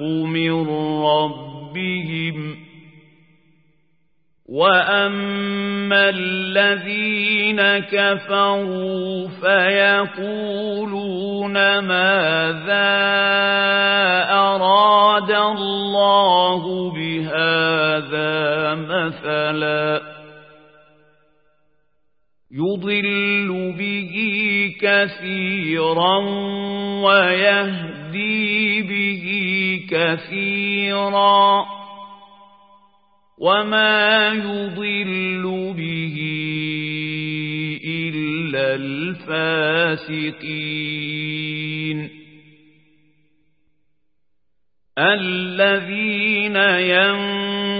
من ربهم وأما الذين كفروا فيقولون ماذا أراد الله بهذا مثلاً يضل به كثيرا ويهدي به كثيرا وما يضل به إلا الفاسقين. الذين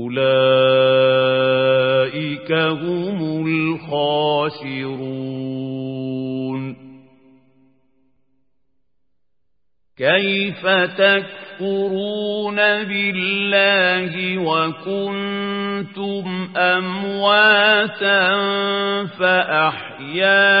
أولئك هم الخاسرون كيف تكفرون بالله وكنتم أمواتا فأحياكم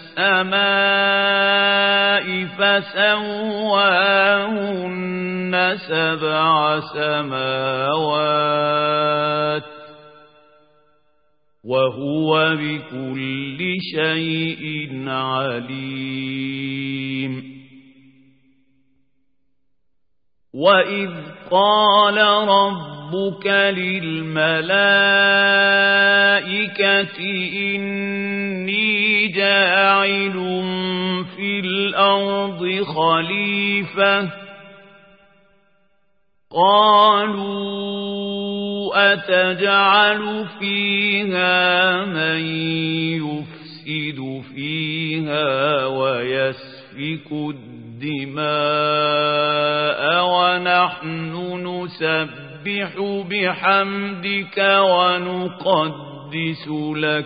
فسواهن سبع سماوات وهو بكل شيء عليم. وإذ قال ربك للملائكة إني جاعل في الأرض خليفةً. قالوا أتجعل فيها من يفسد فيها ويسفك الدماء ونحن نسبح بحمدك ونقدس لك.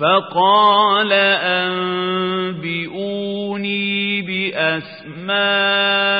فقال أنبئوني بأسماء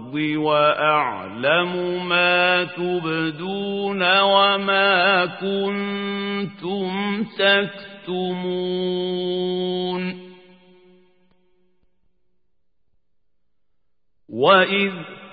وأعلم ما تبدون وما كنتم تكتمون وإذ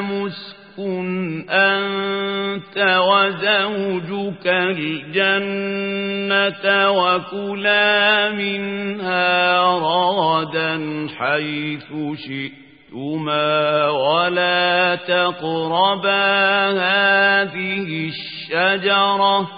اسكن أنت وزوجك الجنة وكلا منها رغدا حيث شئتما ولا تقربا هذه الشجرة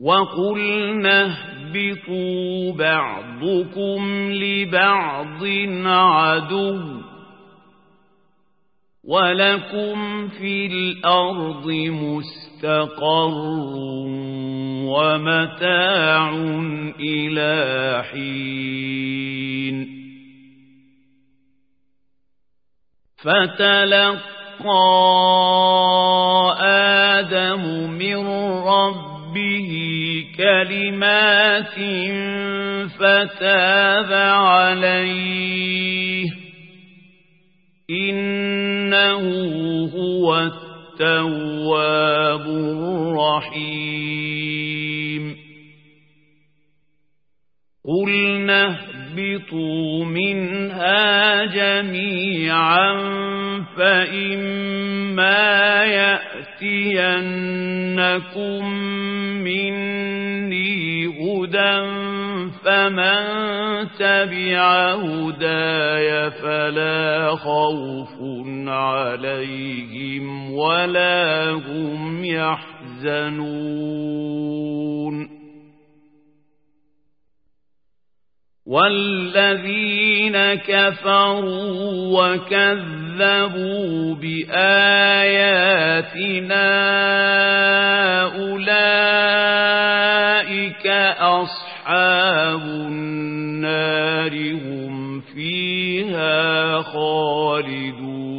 وقلنا اهبطوا بعضكم لبعض عدو ولكم في الأرض مستقر ومتاع إلى حين فتلقى آدم من رب ربه كلمات فتاب عليه. إنه هو التواب الرحيم. قلنا اهبطوا منها جميعا فإما يأتينكم مني هدى فمن تبع هداي فلا خوف عليهم ولا هم يحزنون. والذين كفروا وكذبوا بآياتنا أولئك أصحاب النار هم فيها خالدون.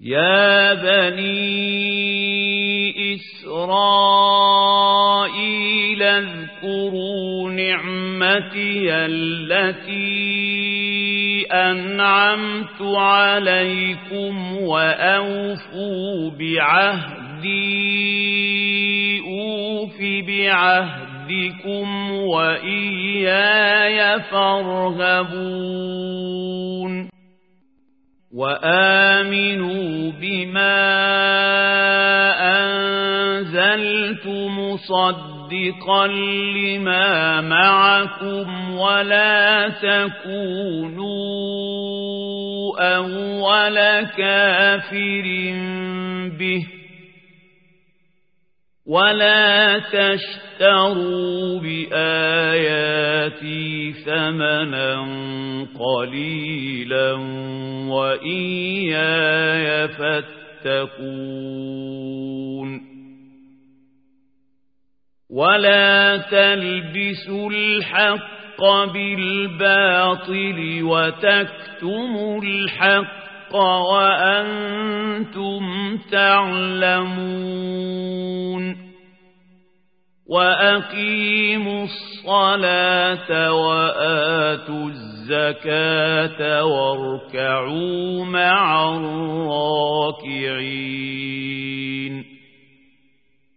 يا بني إسرائيل اذكروا نعمتي التي أنعمت عليكم وأوفوا بعهدي بعهدكم وإياي فارهبون وآمنوا بما أنزلت مصدقا لما معكم ولا تكونوا أول كافر به ولا تشتروا بآياتي ثمنا قليلا وإياي فاتقون ولا تلبسوا الحق بالباطل وتكتموا الحق وأنتم تعلمون وأقيموا الصلاة وآتوا الزكاة واركعوا مع الراكعين